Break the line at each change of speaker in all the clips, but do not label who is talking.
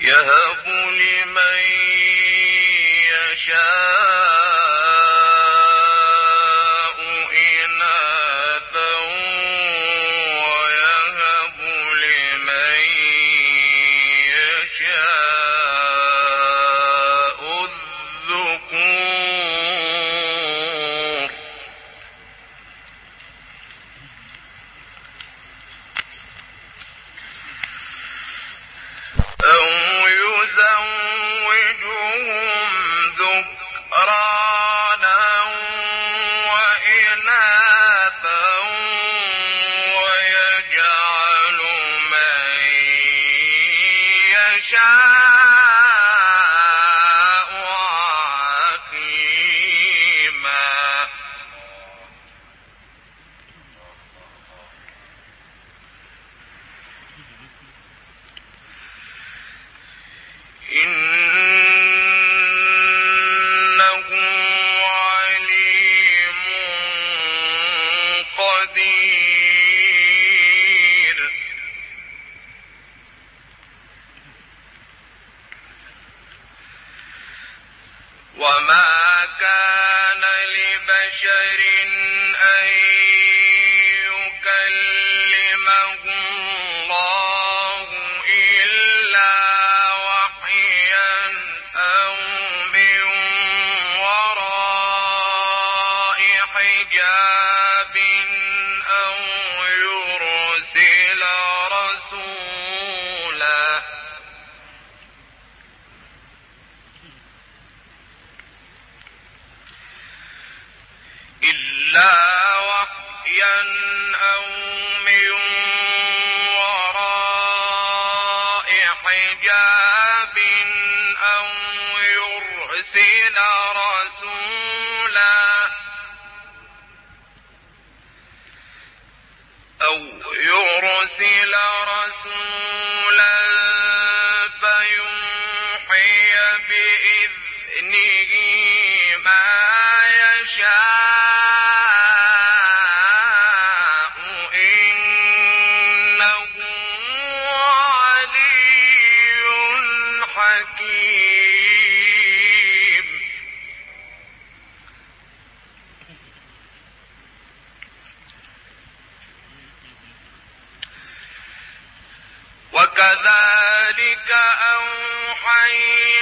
يهب لمن يشاء رسولا أو يرسل رسولا أوحينا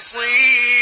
sleep.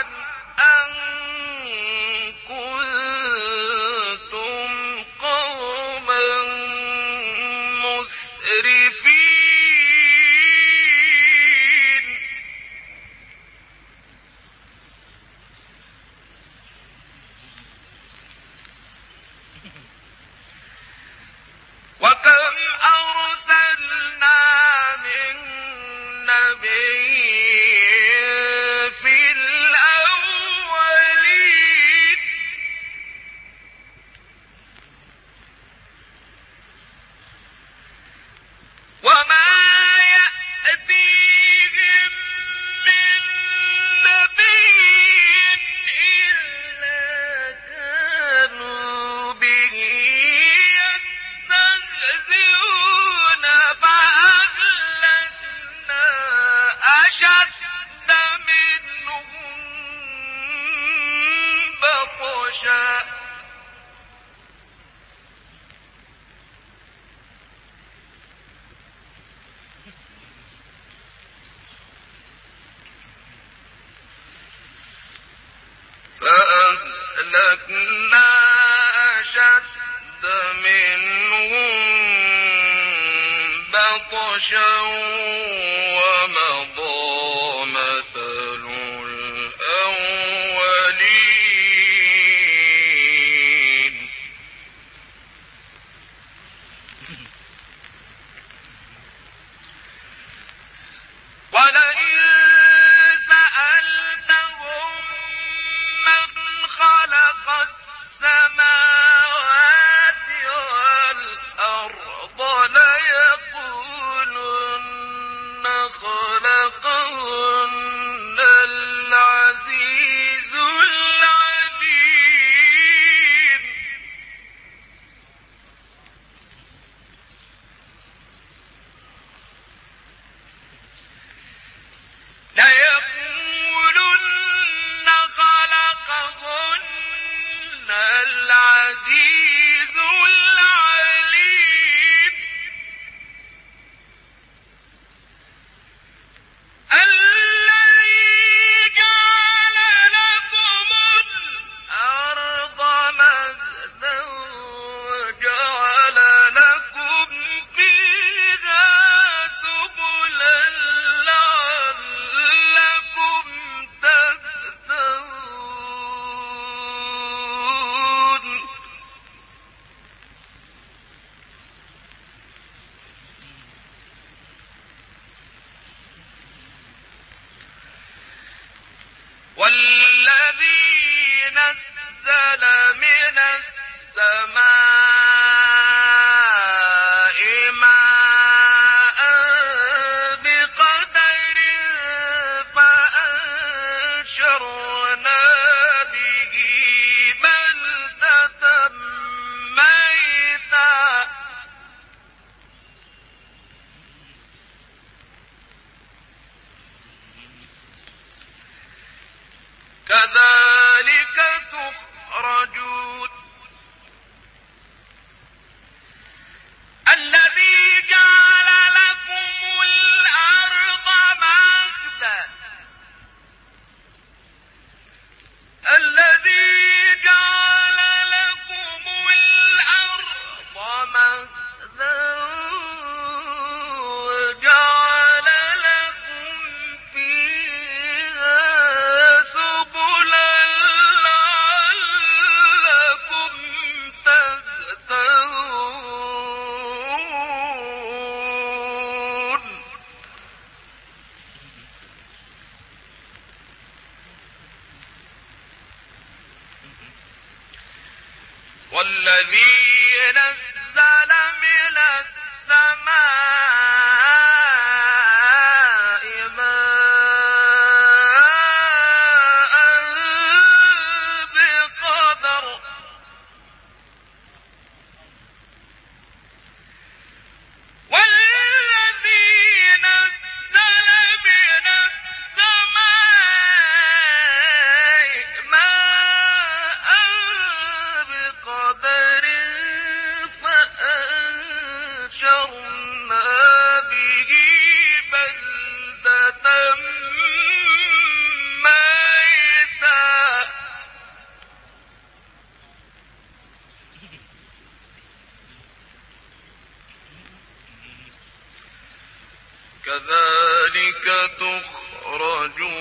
أن بطشا كذلك والذي نزل من السماء تخرجون.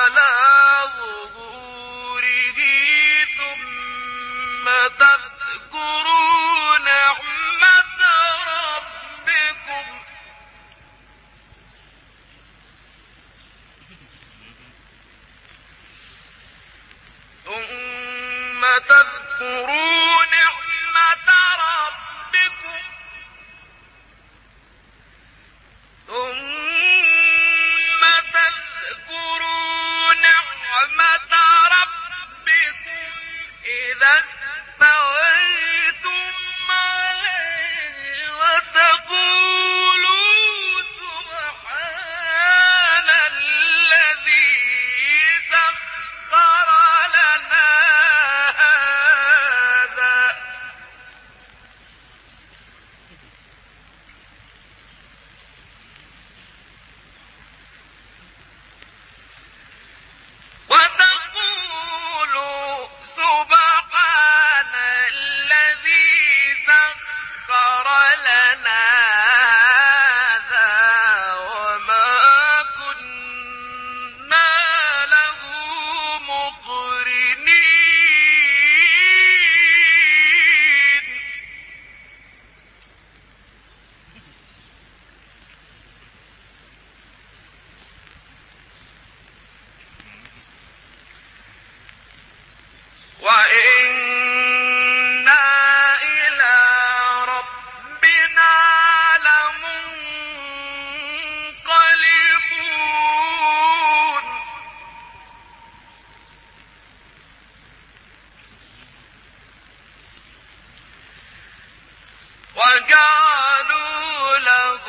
لتستووا وجعلوا له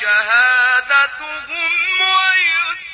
شهادتهم ويسألون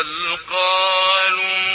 بل قالوا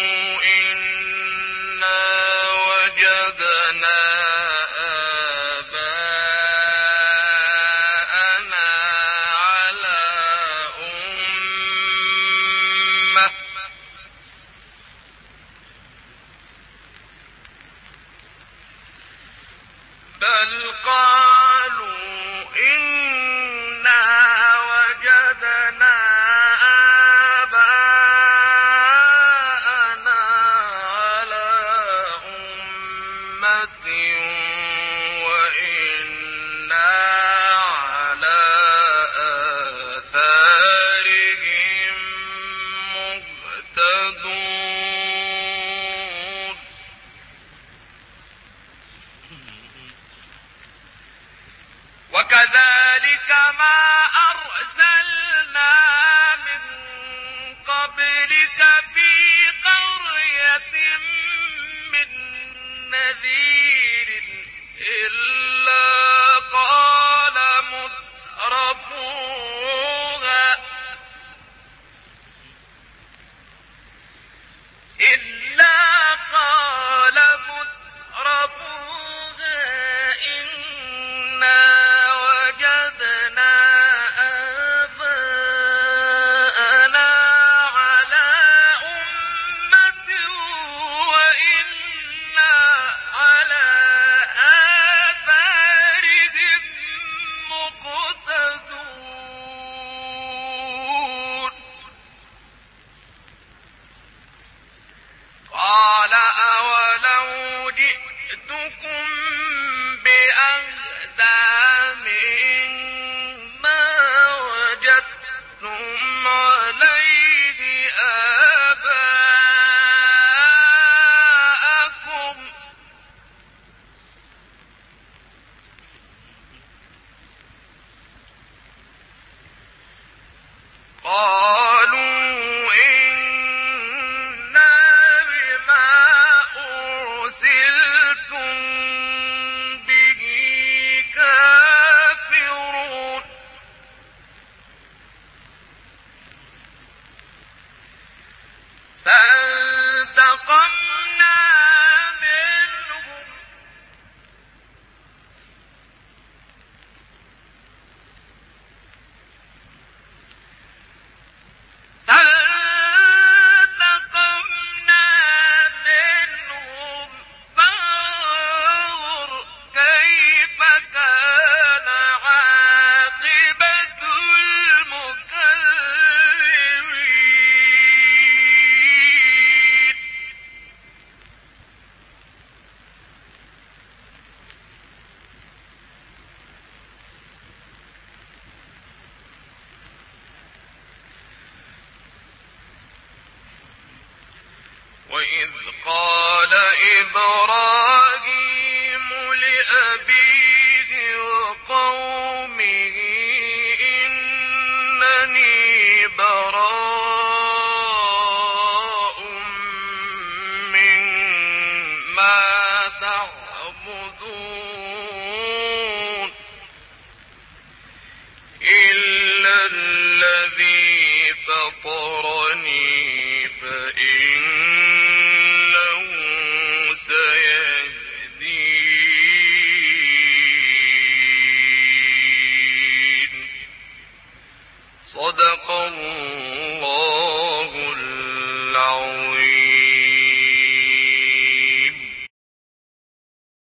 وإذ قال إبراهيم